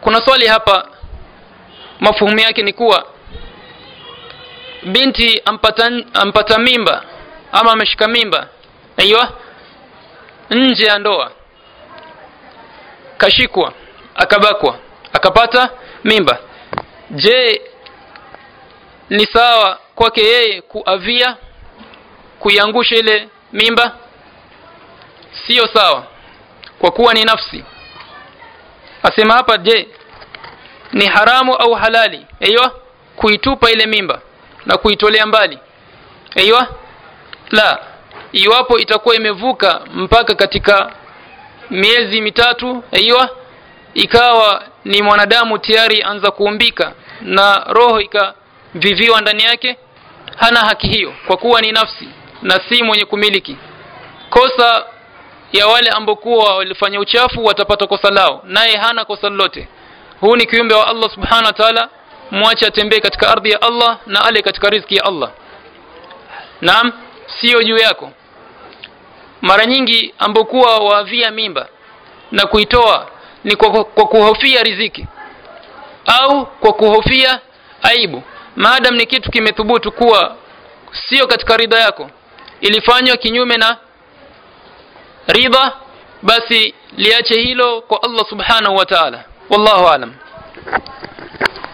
kuna swali hapa. Mafuhumu yake ni kuwa binti ampata, ampata mimba ama ameshika mimba aiwa nje ya ndoa kashikwa akabakwa akapata mimba. Je ni sawa kwake yeye kuavia kuiangusha ile mimba? Sio sawa kwa kuwa ni nafsi asema hapa je ni haramu au halali? Aiwa kuitupa ile mimba na kuitolea mbali. Aiwa la iwapo itakuwa imevuka mpaka katika miezi mitatu aiwa ikawa ni mwanadamu tayari anza kuumbika na roho ikaviviwa ndani yake hana haki hiyo kwa kuwa ni nafsi na si mwenye kumiliki. Kosa ya wale ambokuwa walifanya uchafu watapata kosa lao. Naye hana kosa lolote. Huu ni kiumbe wa Allah subhanahu wa ta'ala. Mwache atembee katika ardhi ya Allah na ale katika riziki ya Allah. Naam sio juu yako. Mara nyingi ambokuwa waavia mimba na kuitoa ni kwa, kwa kuhofia riziki au kwa kuhofia aibu. Maadam ni kitu kimethubutu kuwa sio katika ridha yako. Ilifanywa kinyume na رضا بس لياتي هيلو الله سبحانه وتعالى. والله أعلم.